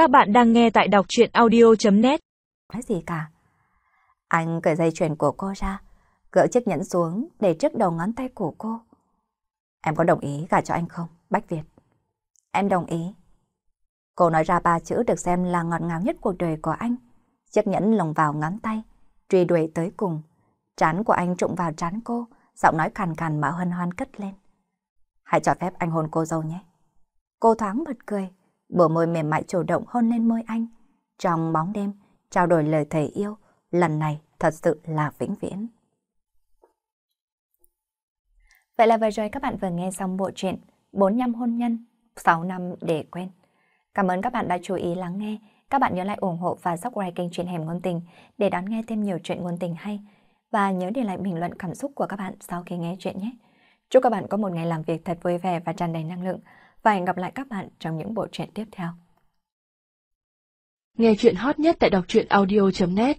Các bạn đang nghe tại đọc chuyện audio.net Nói gì cả. Anh cởi dây chuyền của cô ra, gỡ chiếc nhẫn xuống để trước đầu ngón tay của cô. Em có đồng ý gả cho anh không, Bách Việt? Em đồng ý. Cô nói ra ba chữ được xem là ngọt ngào nhất cuộc đời của anh. Chiếc nhẫn lồng vào ngón tay, truy đuổi tới cùng. Trán của anh trụng vào trán cô, giọng nói khàn khàn mà hân hoan cất lên. Hãy cho phép anh hôn cô dâu nhé. Cô thoáng bật cười, bờ môi mềm mại chủ động hôn lên môi anh. Trong bóng đêm, trao đổi lời thầy yêu, lần này thật sự là vĩnh viễn. Vậy là vừa rồi các bạn vừa nghe xong bộ truyện 4 năm hôn nhân, 6 năm để quen. Cảm ơn các bạn đã chú ý lắng nghe. Các bạn nhớ lại ủng hộ và subscribe kênh truyện Hẻm Ngôn Tình để đón nghe thêm nhiều chuyện ngôn tình hay. Và nhớ để lại bình luận cảm xúc của các bạn sau khi nghe chuyện nhé. Chúc các bạn có một ngày làm việc thật vui vẻ và tràn đầy năng lượng. Và hẹn gặp lại các bạn trong những bộ truyện tiếp theo. Nghe chuyện hot nhất tại đọc truyện audio.net